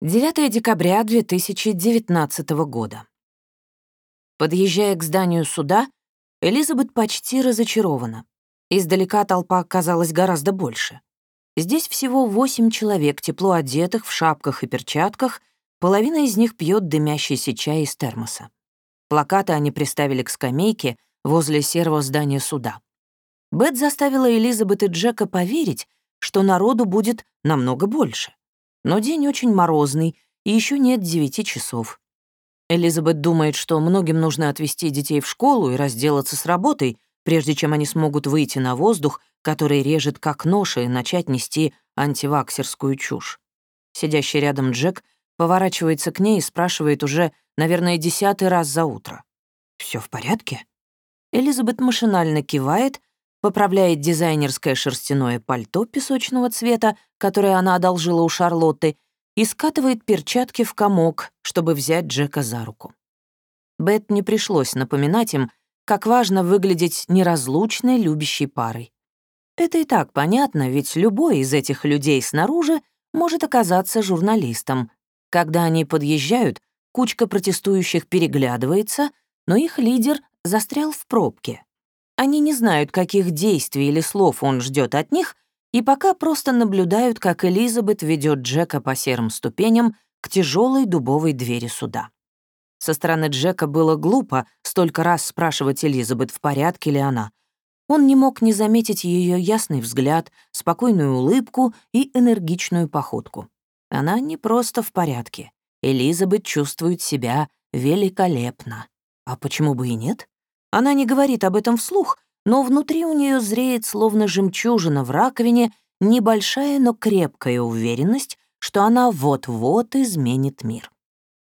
9 декабря 2019 года. Подъезжая к зданию суда, Элизабет почти разочарована. Издалека толпа казалась гораздо больше. Здесь всего восемь человек, тепло одетых, в шапках и перчатках, половина из них пьет дымящийся чай из термоса. Плакаты они приставили к скамейке возле серого здания суда. Бет заставила Элизабет и Джека поверить, что народу будет намного больше. Но день очень морозный, и еще нет девяти часов. Элизабет думает, что многим нужно отвезти детей в школу и разделаться с работой, прежде чем они смогут выйти на воздух, который режет как нож, и начать нести антиваксерскую чушь. Сидящий рядом Джек поворачивается к ней и спрашивает уже, наверное, десятый раз за утро. Все в порядке?» Элизабет машинально кивает, поправляет дизайнерское шерстяное пальто песочного цвета, которое она одолжила у Шарлотты, и скатывает перчатки в комок, чтобы взять Джека за руку. Бет не пришлось напоминать им, как важно выглядеть неразлучной любящей парой. Это и так понятно, ведь любой из этих людей снаружи может оказаться журналистом. Когда они подъезжают, кучка протестующих переглядывается, но их лидер застрял в пробке. Они не знают, каких действий или слов он ждет от них, и пока просто наблюдают, как Элизабет ведет Джека по серым ступеням к тяжелой дубовой двери суда. Со стороны Джека было глупо столько раз спрашивать Элизабет, в порядке ли она. Он не мог не заметить ее ясный взгляд, спокойную улыбку и энергичную походку. Она не просто в порядке. Элизабет чувствует себя великолепно. А почему бы и нет? Она не говорит об этом вслух, но внутри у нее зреет, словно жемчужина в раковине, небольшая, но крепкая уверенность, что она вот-вот изменит мир.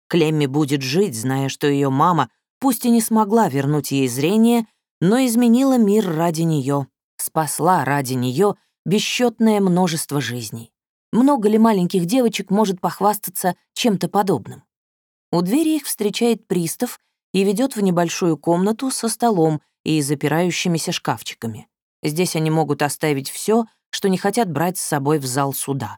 Клемми будет жить, зная, что ее мама, пусть и не смогла вернуть ей зрение, но изменила мир ради нее, спасла ради нее бесчетное множество жизней. Много ли маленьких девочек может похвастаться чем-то подобным? У двери их встречает пристав — и ведет в небольшую комнату со столом и запирающимися шкафчиками. Здесь они могут оставить все, что не хотят брать с собой в зал суда.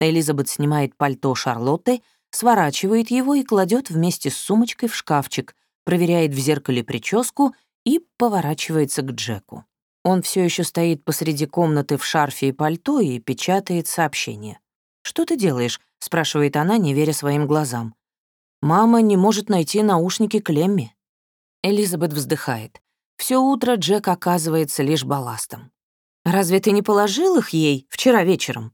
Элизабет снимает пальто Шарлотты, сворачивает его и кладет вместе с сумочкой в шкафчик, проверяет в зеркале прическу и поворачивается к Джеку. Он все еще стоит посреди комнаты в шарфе и пальто и печатает сообщение. «Что ты делаешь?» — спрашивает она, не веря своим глазам. Мама не может найти наушники Клемми. Элизабет вздыхает. Все утро Джек оказывается лишь балластом. «Разве ты не положил их ей вчера вечером?»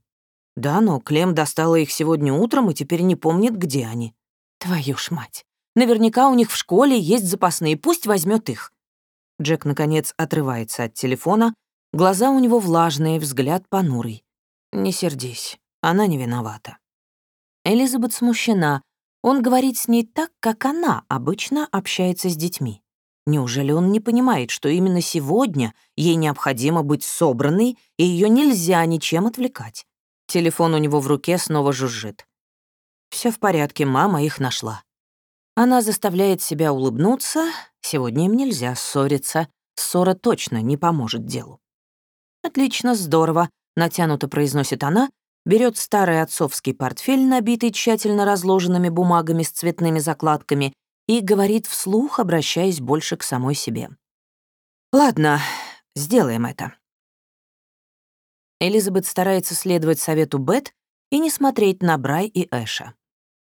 «Да, но Клем достала их сегодня утром и теперь не помнит, где они». «Твою ж мать! Наверняка у них в школе есть запасные, пусть возьмет их». Джек, наконец, отрывается от телефона, глаза у него влажные, взгляд понурый. «Не сердись, она не виновата». Элизабет смущена, он говорит с ней так, как она обычно общается с детьми. Неужели он не понимает, что именно сегодня ей необходимо быть собранной, и ее нельзя ничем отвлекать? Телефон у него в руке снова жужжит. Все в порядке, мама их нашла. Она заставляет себя улыбнуться. Сегодня им нельзя ссориться. Ссора точно не поможет делу. «Отлично, здорово», — натянуто произносит она берет старый отцовский портфель, набитый тщательно разложенными бумагами с цветными закладками, и говорит вслух, обращаясь больше к самой себе. «Ладно, сделаем это». Элизабет старается следовать совету Бет и не смотреть на Брай и Эша.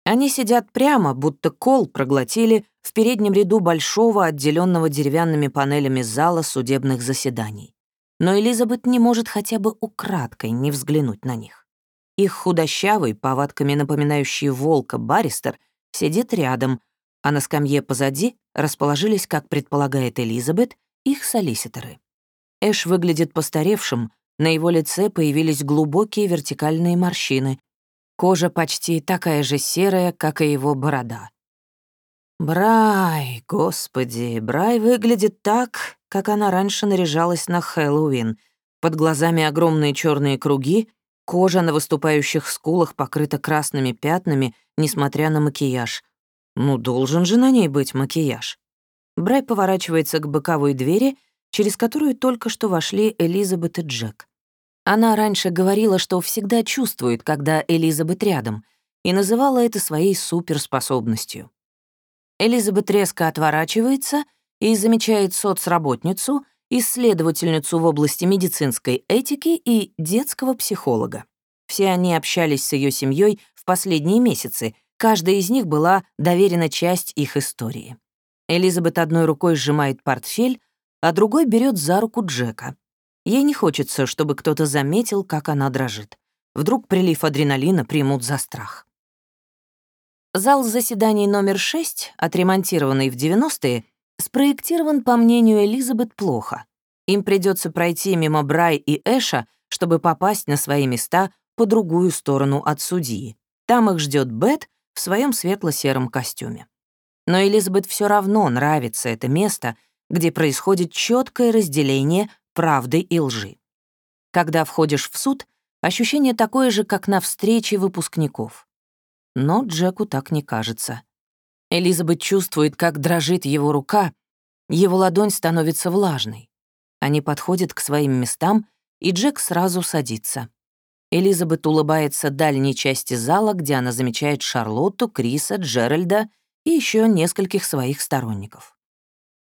Они сидят прямо, будто кол проглотили в переднем ряду большого, отделенного деревянными панелями зала судебных заседаний. Но Элизабет не может хотя бы украдкой не взглянуть на них. Их худощавый, повадками напоминающий волка баристер, сидит рядом, а на скамье позади расположились, как предполагает Элизабет, их солиситоры. Эш выглядит постаревшим, на его лице появились глубокие вертикальные морщины. Кожа почти такая же серая, как и его борода. Брай, господи, Брай выглядит так, как она раньше наряжалась на Хэллоуин. Под глазами огромные черные круги, Кожа на выступающих скулах покрыта красными пятнами, несмотря на макияж. Ну, должен же на ней быть макияж. Брай поворачивается к боковой двери, через которую только что вошли Элизабет и Джек. Она раньше говорила, что всегда чувствует, когда Элизабет рядом, и называла это своей суперспособностью. Элизабет резко отворачивается и замечает соцработницу, исследовательницу в области медицинской этики и детского психолога. Все они общались с ее семьей в последние месяцы, каждой из них была доверена часть их истории. Элизабет одной рукой сжимает портфель, а другой берет за руку Джека. Ей не хочется, чтобы кто-то заметил, как она дрожит. Вдруг прилив адреналина примут за страх. Зал заседаний номер 6, отремонтированный в 90-е, спроектирован, по мнению Элизабет, плохо. Им придется пройти мимо Брай и Эша, чтобы попасть на свои места по другую сторону от судьи. Там их ждет Бет в своем светло-сером костюме. Но Элизабет все равно нравится это место, где происходит четкое разделение правды и лжи. Когда входишь в суд, ощущение такое же, как на встрече выпускников. Но Джеку так не кажется. Элизабет чувствует, как дрожит его рука, его ладонь становится влажной. Они подходят к своим местам, и Джек сразу садится. Элизабет улыбается дальней части зала, где она замечает Шарлотту, Криса, Джеральда и еще нескольких своих сторонников.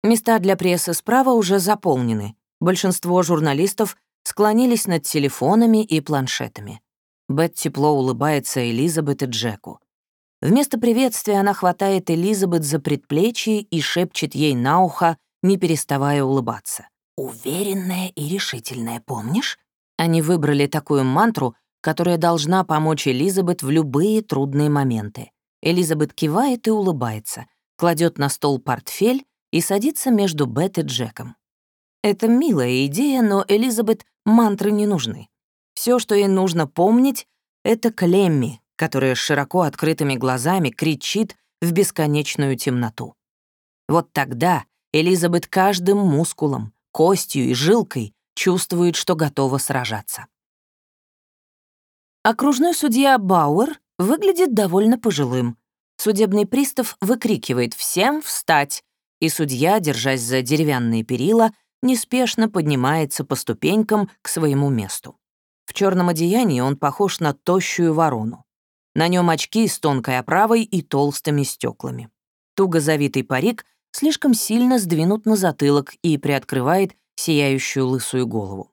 Места для прессы справа уже заполнены. Большинство журналистов склонились над телефонами и планшетами. Бет тепло улыбается Элизабет и Джеку. Вместо приветствия она хватает Элизабет за предплечье и шепчет ей на ухо, не переставая улыбаться. «Уверенная и решительная, помнишь?» Они выбрали такую мантру, которая должна помочь Элизабет в любые трудные моменты. Элизабет кивает и улыбается, кладет на стол портфель и садится между Бет и Джеком. Это милая идея, но Элизабет мантры не нужны. Все, что ей нужно помнить, это Клемми, которая с широко открытыми глазами кричит в бесконечную темноту. Вот тогда Элизабет каждым мускулом, костью и жилкой чувствует, что готова сражаться. Окружной судья Бауэр выглядит довольно пожилым. Судебный пристав выкрикивает «Всем встать!» и судья, держась за деревянные перила, неспешно поднимается по ступенькам к своему месту. В черном одеянии он похож на тощую ворону. На нем очки с тонкой оправой и толстыми стеклами. Туго завитый парик слишком сильно сдвинут на затылок и приоткрывает сияющую лысую голову.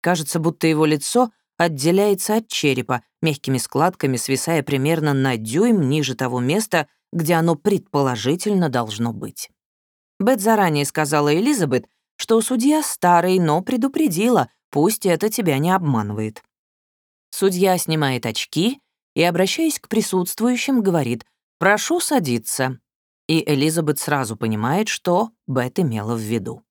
Кажется, будто его лицо отделяется от черепа, мягкими складками свисая примерно на дюйм ниже того места, где оно предположительно должно быть. Бет заранее сказала Элизабет, что судья старый, но предупредила, пусть это тебя не обманывает. Судья снимает очки и, обращаясь к присутствующим, говорит «Прошу садиться». И Элизабет сразу понимает, что Бет имела в виду.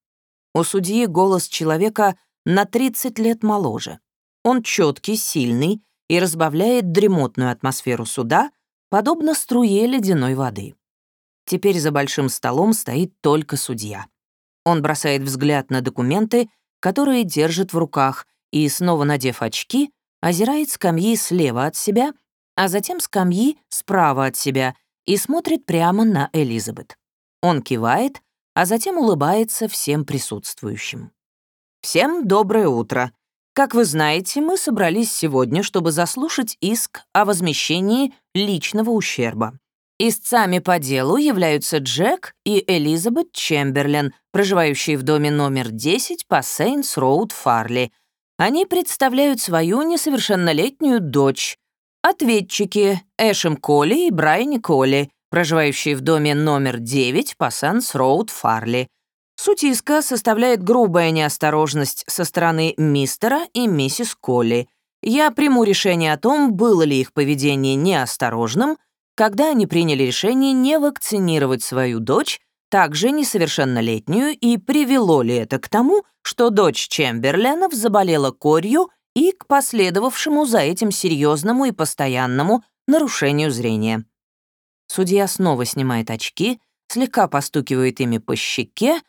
У судьи голос человека на 30 лет моложе. Он четкий, сильный и разбавляет дремотную атмосферу суда, подобно струе ледяной воды. Теперь за большим столом стоит только судья. Он бросает взгляд на документы, которые держит в руках, и, снова надев очки, озирает скамьи слева от себя, а затем скамьи справа от себя и смотрит прямо на Элизабет. Он кивает, а затем улыбается всем присутствующим. «Всем доброе утро. Как вы знаете, мы собрались сегодня, чтобы заслушать иск о возмещении личного ущерба. Истцами по делу являются Джек и Элизабет Чемберлен, проживающие в доме номер 10 по Сейнс-Роуд, Фарли. Они представляют свою несовершеннолетнюю дочь. Ответчики Эшем Колли и Брайани Колли, проживающие в доме номер 9 по Санс-Роуд, Фарли. Суть иска составляет грубая неосторожность со стороны мистера и миссис Колли. Я приму решение о том, было ли их поведение неосторожным, когда они приняли решение не вакцинировать свою дочь, также несовершеннолетнюю, и привело ли это к тому, что дочь Чемберленов заболела корью и к последовавшему за этим серьезному и постоянному нарушению зрения. Судья снова снимает очки, слегка постукивает ими по щеке,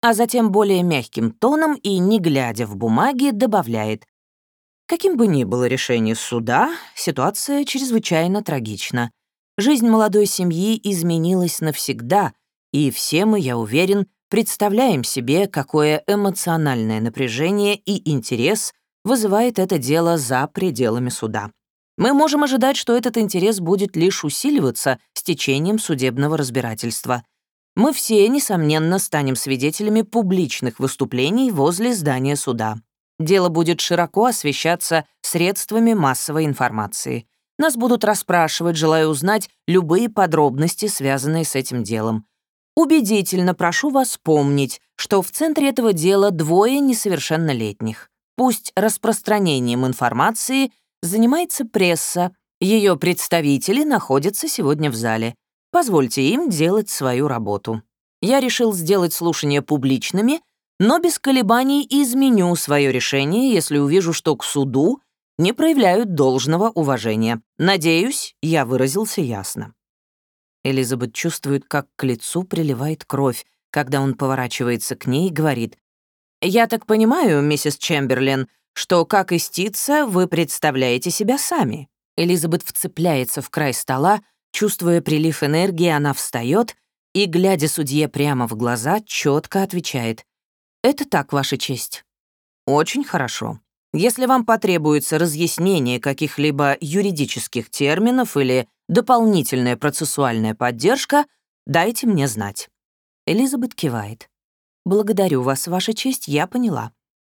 а затем более мягким тоном и, не глядя в бумаги, добавляет. Каким бы ни было решение суда, ситуация чрезвычайно трагична. Жизнь молодой семьи изменилась навсегда, и все мы, я уверен, представляем себе, какое эмоциональное напряжение и интерес вызывает это дело за пределами суда. Мы можем ожидать, что этот интерес будет лишь усиливаться с течением судебного разбирательства. Мы все, несомненно, станем свидетелями публичных выступлений возле здания суда. Дело будет широко освещаться средствами массовой информации. Нас будут расспрашивать, желая узнать любые подробности, связанные с этим делом. Убедительно прошу вас помнить, что в центре этого дела двое несовершеннолетних. Пусть распространением информации занимается пресса, ее представители находятся сегодня в зале. Позвольте им делать свою работу. Я решил сделать слушания публичными, но без колебаний изменю свое решение, если увижу, что к суду не проявляют должного уважения. Надеюсь, я выразился ясно. Элизабет чувствует, как к лицу приливает кровь, когда он поворачивается к ней и говорит, «Я так понимаю, миссис Чемберлин, что, как истица, вы представляете себя сами». Элизабет вцепляется в край стола, чувствуя прилив энергии, она встает и, глядя судье прямо в глаза, четко отвечает, «Это так, Ваша честь». «Очень хорошо. Если вам потребуется разъяснение каких-либо юридических терминов или дополнительная процессуальная поддержка, дайте мне знать». Элизабет кивает. «Благодарю вас, Ваша честь, я поняла».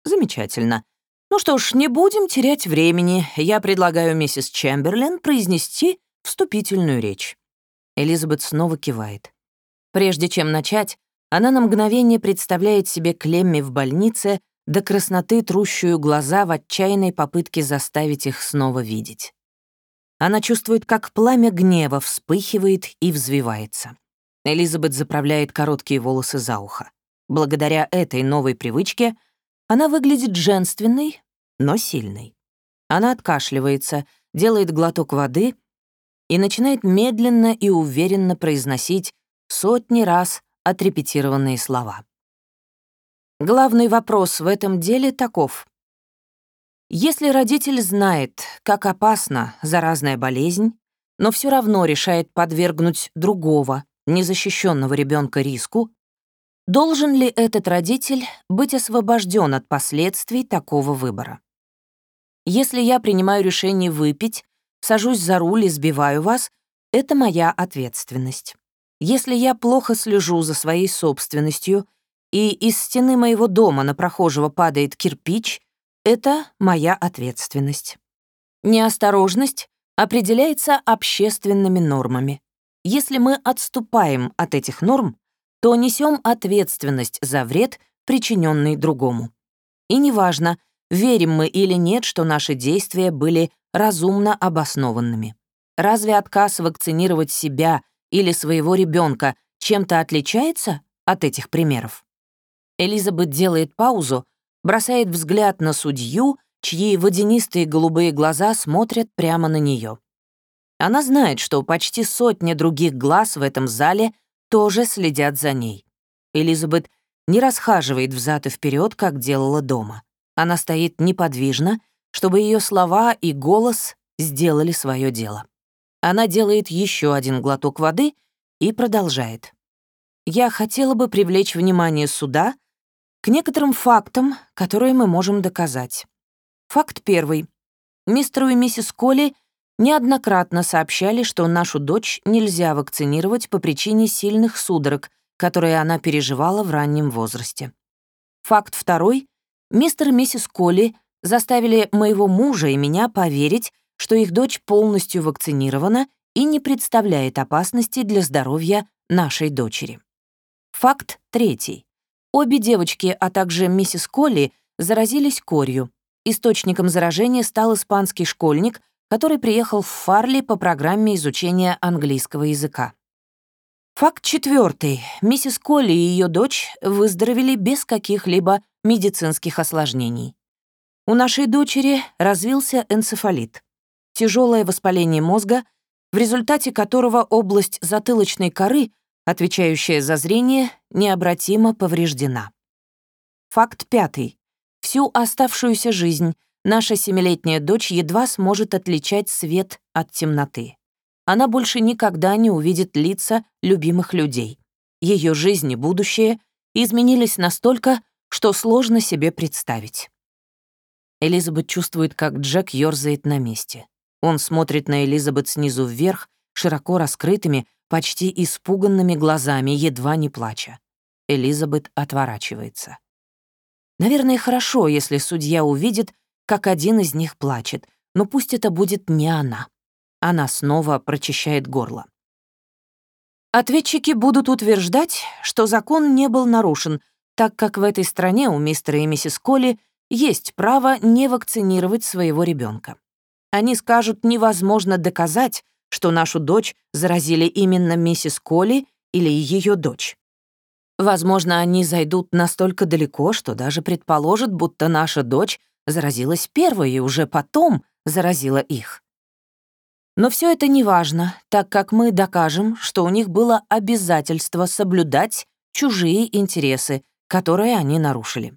«Замечательно. Ну что ж, не будем терять времени. Я предлагаю миссис Чемберлен произнести вступительную речь». Элизабет снова кивает. Прежде чем начать, она на мгновение представляет себе Клемми в больнице, до красноты трущую глаза в отчаянной попытке заставить их снова видеть. Она чувствует, как пламя гнева вспыхивает и взвивается. Элизабет заправляет короткие волосы за ухо. Благодаря этой новой привычке она выглядит женственной, но сильной. Она откашливается, делает глоток воды и начинает медленно и уверенно произносить сотни раз отрепетированные слова. Главный вопрос в этом деле таков. Если родитель знает, как опасна заразная болезнь, но все равно решает подвергнуть другого, незащищенного ребенка риску, должен ли этот родитель быть освобожден от последствий такого выбора? Если я принимаю решение выпить, сажусь за руль и сбиваю вас, это моя ответственность. Если я плохо слежу за своей собственностью — и из стены моего дома на прохожего падает кирпич, это моя ответственность. Неосторожность определяется общественными нормами. Если мы отступаем от этих норм, то несем ответственность за вред, причиненный другому. И неважно, верим мы или нет, что наши действия были разумно обоснованными. Разве отказ вакцинировать себя или своего ребенка чем-то отличается от этих примеров? Элизабет делает паузу, бросает взгляд на судью, чьи водянистые голубые глаза смотрят прямо на нее. Она знает, что почти сотня других глаз в этом зале тоже следят за ней. Элизабет не расхаживает взад и вперед, как делала дома. Она стоит неподвижно, чтобы ее слова и голос сделали свое дело. Она делает еще один глоток воды и продолжает. «Я хотела бы привлечь внимание суда к некоторым фактам, которые мы можем доказать. Факт первый. Мистеру и миссис Колли неоднократно сообщали, что нашу дочь нельзя вакцинировать по причине сильных судорог, которые она переживала в раннем возрасте. Факт второй. Мистер и миссис Колли заставили моего мужа и меня поверить, что их дочь полностью вакцинирована и не представляет опасности для здоровья нашей дочери. Факт третий. Обе девочки, а также миссис Колли, заразились корью. Источником заражения стал испанский школьник, который приехал в Фарли по программе изучения английского языка. Факт четвертый. Миссис Колли и ее дочь выздоровели без каких-либо медицинских осложнений. У нашей дочери развился энцефалит. Тяжелое воспаление мозга, в результате которого область затылочной коры отвечающая за зрение, необратимо повреждена. Факт пятый. Всю оставшуюся жизнь наша семилетняя дочь едва сможет отличать свет от темноты. Она больше никогда не увидит лица любимых людей. Ее жизнь и будущее изменились настолько, что сложно себе представить. Элизабет чувствует, как Джек ёрзает на месте. Он смотрит на Элизабет снизу вверх, широко раскрытыми, почти испуганными глазами, едва не плача. Элизабет отворачивается. Наверное, хорошо, если судья увидит, как один из них плачет, но пусть это будет не она. Она снова прочищает горло. Ответчики будут утверждать, что закон не был нарушен, так как в этой стране у мистера и миссис Колли есть право не вакцинировать своего ребенка. Они скажут, невозможно доказать, что нашу дочь заразили именно миссис Колли или ее дочь. Возможно, они зайдут настолько далеко, что даже предположат, будто наша дочь заразилась первой и уже потом заразила их. Но все это не важно, так как мы докажем, что у них было обязательство соблюдать чужие интересы, которые они нарушили.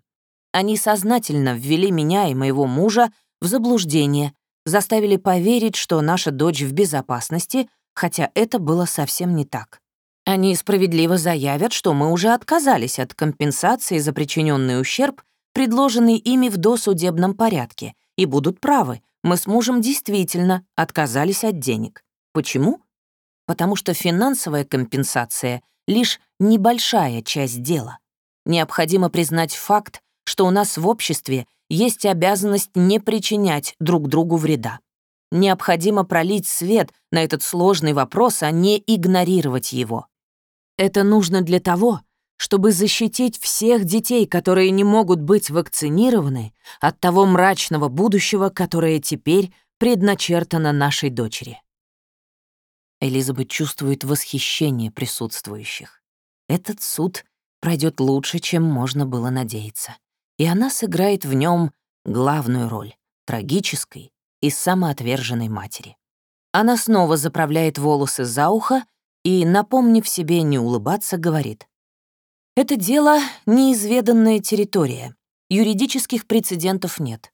Они сознательно ввели меня и моего мужа в заблуждение, заставили поверить, что наша дочь в безопасности, хотя это было совсем не так. Они справедливо заявят, что мы уже отказались от компенсации за причиненный ущерб, предложенный ими в досудебном порядке, и будут правы, мы с мужем действительно отказались от денег. Почему? Потому что финансовая компенсация — лишь небольшая часть дела. Необходимо признать факт, что у нас в обществе есть обязанность не причинять друг другу вреда. Необходимо пролить свет на этот сложный вопрос, а не игнорировать его. Это нужно для того, чтобы защитить всех детей, которые не могут быть вакцинированы, от того мрачного будущего, которое теперь предначертано нашей дочери. Элизабет чувствует восхищение присутствующих. Этот суд пройдет лучше, чем можно было надеяться. И она сыграет в нем главную роль — трагической и самоотверженной матери. Она снова заправляет волосы за ухо и, напомнив себе не улыбаться, говорит. «Это дело — неизведанная территория. Юридических прецедентов нет.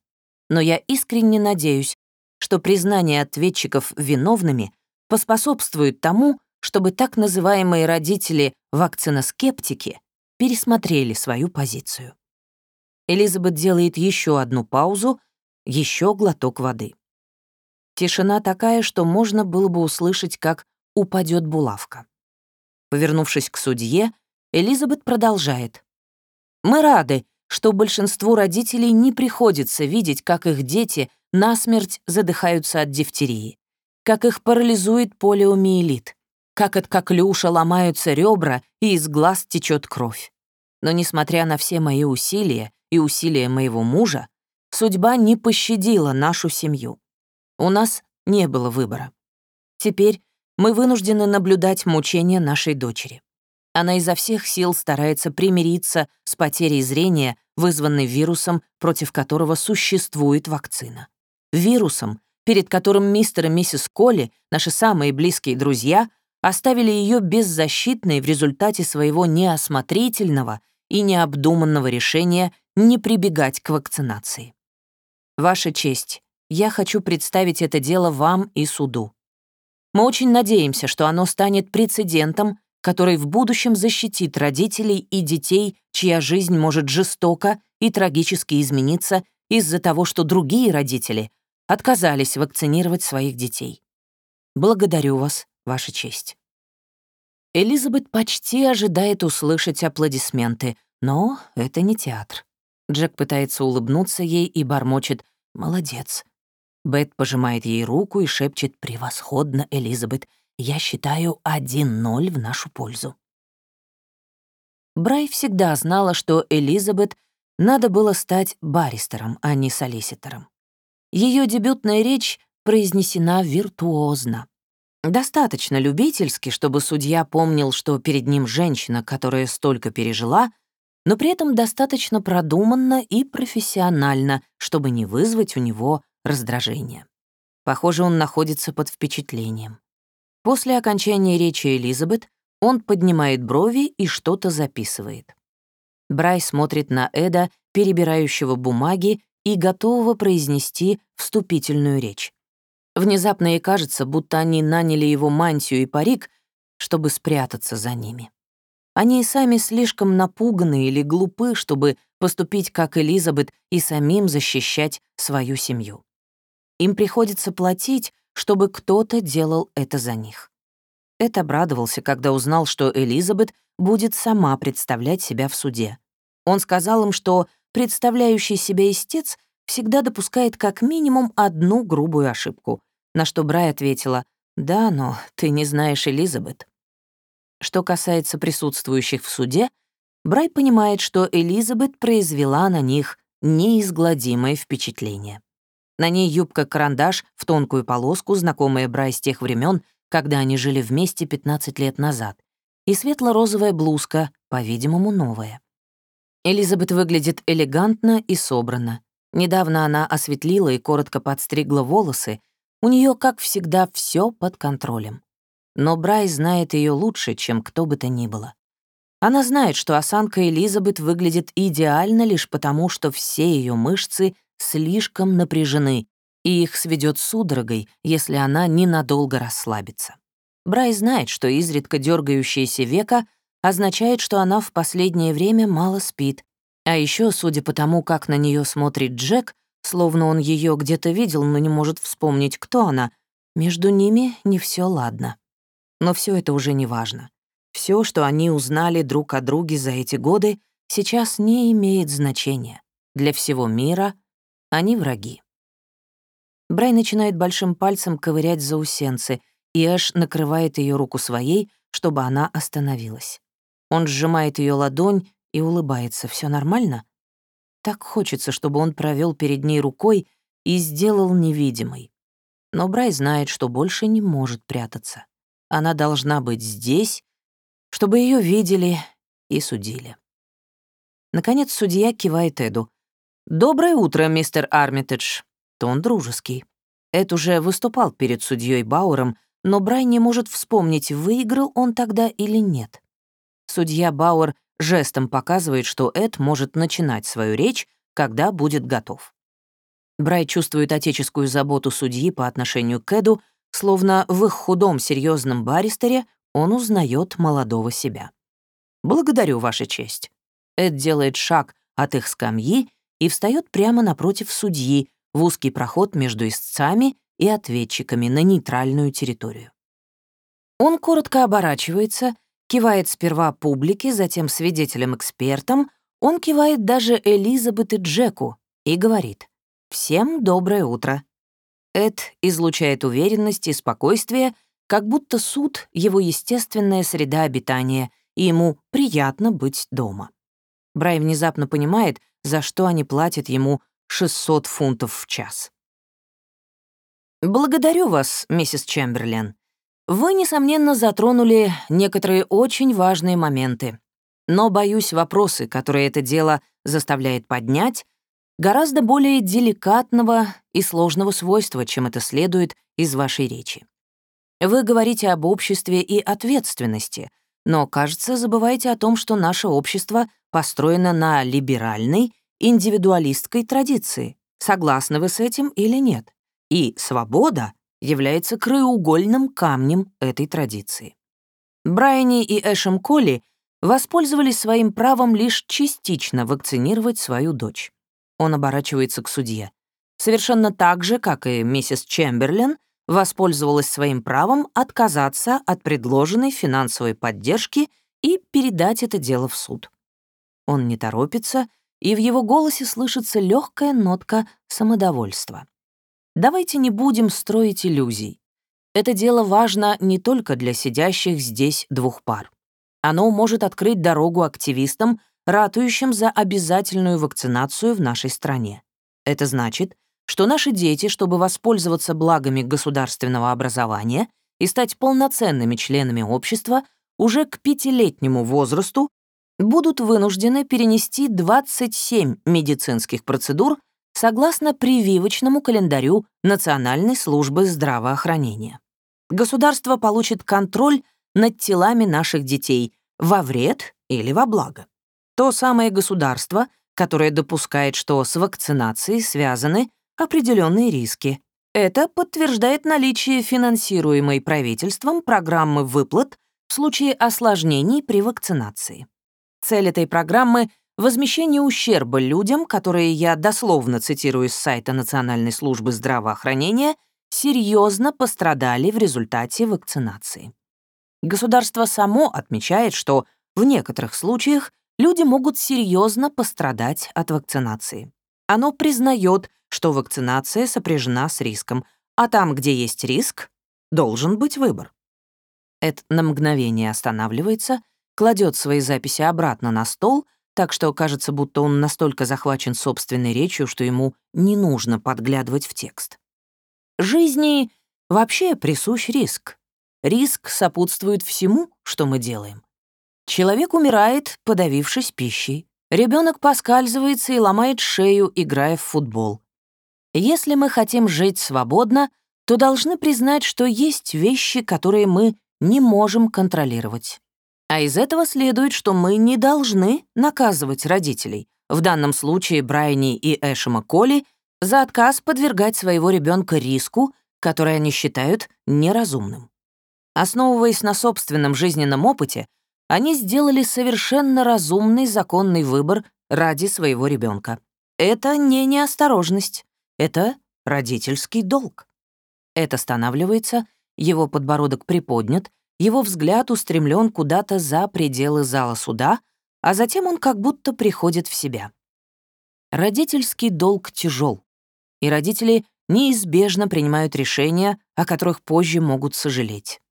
Но я искренне надеюсь, что признание ответчиков виновными поспособствует тому, чтобы так называемые родители вакциноскептики пересмотрели свою позицию. Элизабет делает еще одну паузу, еще глоток воды. Тишина такая, что можно было бы услышать, как упадет булавка. Повернувшись к судье, Элизабет продолжает. «Мы рады, что большинству родителей не приходится видеть, как их дети насмерть задыхаются от дифтерии, как их парализует полиомиелит, как от коклюша ломаются ребра и из глаз течет кровь. Но несмотря на все мои усилия и усилия моего мужа, судьба не пощадила нашу семью. У нас не было выбора. Теперь мы вынуждены наблюдать мучения нашей дочери. Она изо всех сил старается примириться с потерей зрения, вызванной вирусом, против которого существует вакцина. Вирусом, перед которым мистер и миссис Колли, наши самые близкие друзья, оставили ее беззащитной в результате своего неосмотрительного и необдуманного решения не прибегать к вакцинации. Ваша честь, я хочу представить это дело вам и суду. Мы очень надеемся, что оно станет прецедентом, который в будущем защитит родителей и детей, чья жизнь может жестоко и трагически измениться из-за того, что другие родители отказались вакцинировать своих детей. Благодарю вас, Ваша честь. Элизабет почти ожидает услышать аплодисменты, но это не театр. Джек пытается улыбнуться ей и бормочет «Молодец, Бет пожимает ей руку и шепчет «Превосходно, Элизабет! Я считаю 1-0 в нашу пользу». Брай всегда знала, что Элизабет надо было стать баристером, а не солиситором. Ее дебютная речь произнесена виртуозно. Достаточно любительски, чтобы судья помнил, что перед ним женщина, которая столько пережила, но при этом достаточно продуманно и профессионально, чтобы не вызвать у него раздражение. Похоже, он находится под впечатлением. После окончания речи Элизабет он поднимает брови и что-то записывает. Брай смотрит на Эда, перебирающего бумаги и готового произнести вступительную речь. Внезапно ей кажется, будто они наняли его мантию и парик, чтобы спрятаться за ними. Они и сами слишком напуганы или глупы, чтобы поступить как Элизабет и самим защищать свою семью. Им приходится платить, чтобы кто-то делал это за них. Эд обрадовался, когда узнал, что Элизабет будет сама представлять себя в суде. Он сказал им, что представляющий себя истец всегда допускает как минимум одну грубую ошибку, на что Брай ответила «Да, но ты не знаешь Элизабет». Что касается присутствующих в суде, Брай понимает, что Элизабет произвела на них неизгладимое впечатление. На ней юбка-карандаш в тонкую полоску, знакомая Брай с тех времен, когда они жили вместе 15 лет назад, и светло-розовая блузка, по-видимому, новая. Элизабет выглядит элегантно и собрано. Недавно она осветлила и коротко подстригла волосы. У нее, как всегда, все под контролем. Но Брай знает ее лучше, чем кто бы то ни было. Она знает, что осанка Элизабет выглядит идеально лишь потому, что все ее мышцы слишком напряжены, и их сведет судорогой, если она ненадолго расслабится. Брай знает, что изредка дергающееся века означает, что она в последнее время мало спит. А еще, судя по тому, как на нее смотрит Джек, словно он ее где-то видел, но не может вспомнить, кто она, между ними не все ладно. Но все это уже не важно. Все, что они узнали друг о друге за эти годы, сейчас не имеет значения. Для всего мира они враги. Брай начинает большим пальцем ковырять заусенцы, и Эш накрывает ее руку своей, чтобы она остановилась. Он сжимает ее ладонь и улыбается. Все нормально? Так хочется, чтобы он провел перед ней рукой и сделал невидимой. Но Брай знает, что больше не может прятаться. Она должна быть здесь, чтобы ее видели и судили. Наконец судья кивает Эду. «Доброе утро, мистер Армитедж». Тон дружеский. Эд уже выступал перед судьей Бауэром, но Брай не может вспомнить, выиграл он тогда или нет. Судья Бауэр жестом показывает, что Эд может начинать свою речь, когда будет готов. Брай чувствует отеческую заботу судьи по отношению к Эду, словно в их худом серьезном баристере он узнает молодого себя. «Благодарю, Ваша честь». Эд делает шаг от их скамьи и встает прямо напротив судьи в узкий проход между истцами и ответчиками на нейтральную территорию. Он коротко оборачивается, кивает сперва публике, затем свидетелям-экспертам, он кивает даже Элизабет и Джеку и говорит «Всем доброе утро». Эд излучает уверенность и спокойствие, как будто суд — его естественная среда обитания, и ему приятно быть дома. Брай внезапно понимает, за что они платят ему 600 фунтов в час. «Благодарю вас, миссис Чемберлен. Вы, несомненно, затронули некоторые очень важные моменты. Но, боюсь, вопросы, которые это дело заставляет поднять, гораздо более деликатного и сложного свойства, чем это следует из вашей речи. Вы говорите об обществе и ответственности, но, кажется, забываете о том, что наше общество построено на либеральной, индивидуалистской традиции. Согласны вы с этим или нет? И свобода является краеугольным камнем этой традиции. Брайани и Эшем Колли воспользовались своим правом лишь частично вакцинировать свою дочь. Он оборачивается к судье. Совершенно так же, как и миссис Чемберлен, воспользовалась своим правом отказаться от предложенной финансовой поддержки и передать это дело в суд. Он не торопится, и в его голосе слышится легкая нотка самодовольства. Давайте не будем строить иллюзий. Это дело важно не только для сидящих здесь двух пар. Оно может открыть дорогу активистам, ратующим за обязательную вакцинацию в нашей стране. Это значит, что наши дети, чтобы воспользоваться благами государственного образования и стать полноценными членами общества, уже к пятилетнему возрасту будут вынуждены перенести 27 медицинских процедур согласно прививочному календарю Национальной службы здравоохранения. Государство получит контроль над телами наших детей во вред или во благо. То самое государство, которое допускает, что с вакцинацией связаны определенные риски. Это подтверждает наличие финансируемой правительством программы выплат в случае осложнений при вакцинации. Цель этой программы — возмещение ущерба людям, которые я дословно цитирую с сайта Национальной службы здравоохранения, серьезно пострадали в результате вакцинации. Государство само отмечает, что в некоторых случаях люди могут серьезно пострадать от вакцинации. Оно признает, что вакцинация сопряжена с риском, а там, где есть риск, должен быть выбор. Эд на мгновение останавливается, кладет свои записи обратно на стол, так что кажется, будто он настолько захвачен собственной речью, что ему не нужно подглядывать в текст. Жизни вообще присущ риск. Риск сопутствует всему, что мы делаем. Человек умирает, подавившись пищей. Ребенок поскальзывается и ломает шею, играя в футбол. Если мы хотим жить свободно, то должны признать, что есть вещи, которые мы не можем контролировать. А из этого следует, что мы не должны наказывать родителей, в данном случае Брайани и Эшема Коли, за отказ подвергать своего ребенка риску, который они считают неразумным. Основываясь на собственном жизненном опыте, они сделали совершенно разумный законный выбор ради своего ребенка. Это не неосторожность, это родительский долг. Это останавливается, его подбородок приподнят, его взгляд устремлен куда-то за пределы зала суда, а затем он как будто приходит в себя. Родительский долг тяжел, и родители неизбежно принимают решения, о которых позже могут сожалеть.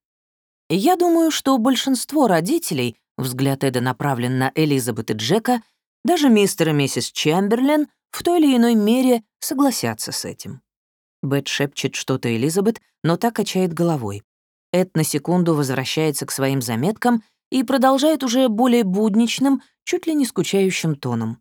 Я думаю, что большинство родителей, взгляд Эда направлен на Элизабет и Джека, даже мистер и миссис Чемберлен в той или иной мере согласятся с этим. Бет шепчет что-то Элизабет, но так качает головой. Эд на секунду возвращается к своим заметкам и продолжает уже более будничным, чуть ли не скучающим тоном.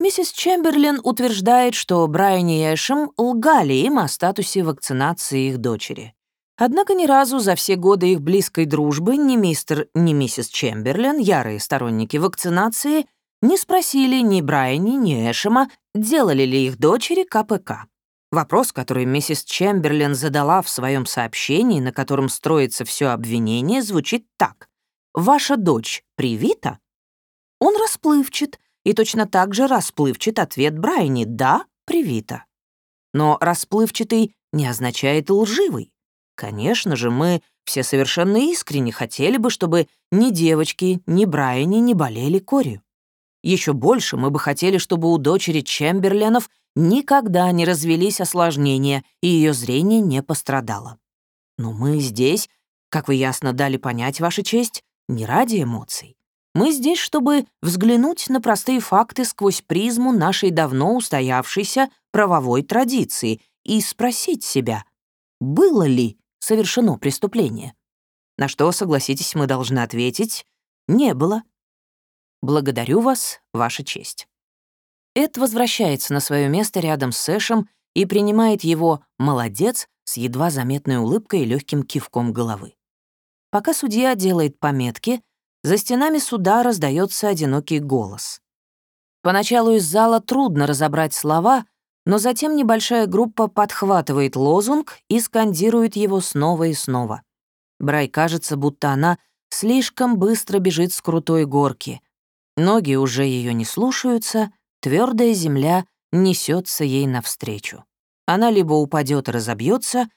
Миссис Чемберлин утверждает, что Брайан и Эшем лгали им о статусе вакцинации их дочери. Однако ни разу за все годы их близкой дружбы ни мистер, ни миссис Чемберлин, ярые сторонники вакцинации, не спросили ни Брайани, ни Эшема, делали ли их дочери КПК. Вопрос, который миссис Чемберлин задала в своем сообщении, на котором строится все обвинение, звучит так. «Ваша дочь привита?» Он расплывчат, и точно так же расплывчат ответ Брайни «да, привита». Но расплывчатый не означает лживый. Конечно же, мы все совершенно искренне хотели бы, чтобы ни девочки, ни Брайани не болели корью. Еще больше мы бы хотели, чтобы у дочери Чемберленов никогда не развелись осложнения, и ее зрение не пострадало. Но мы здесь, как вы ясно дали понять, Ваша честь, не ради эмоций. Мы здесь, чтобы взглянуть на простые факты сквозь призму нашей давно устоявшейся правовой традиции и спросить себя, было ли совершено преступление. На что, согласитесь, мы должны ответить, не было. Благодарю вас, Ваша честь». Эд возвращается на свое место рядом с Сэшем и принимает его «молодец» с едва заметной улыбкой и легким кивком головы. Пока судья делает пометки, за стенами суда раздается одинокий голос. Поначалу из зала трудно разобрать слова, но затем небольшая группа подхватывает лозунг и скандирует его снова и снова. Брай кажется, будто она слишком быстро бежит с крутой горки, Ноги уже ее не слушаются, твердая земля несется ей навстречу. Она либо упадет и разобьется,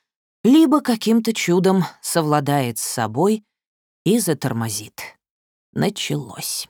либо каким-то чудом совладает с собой и затормозит. Началось.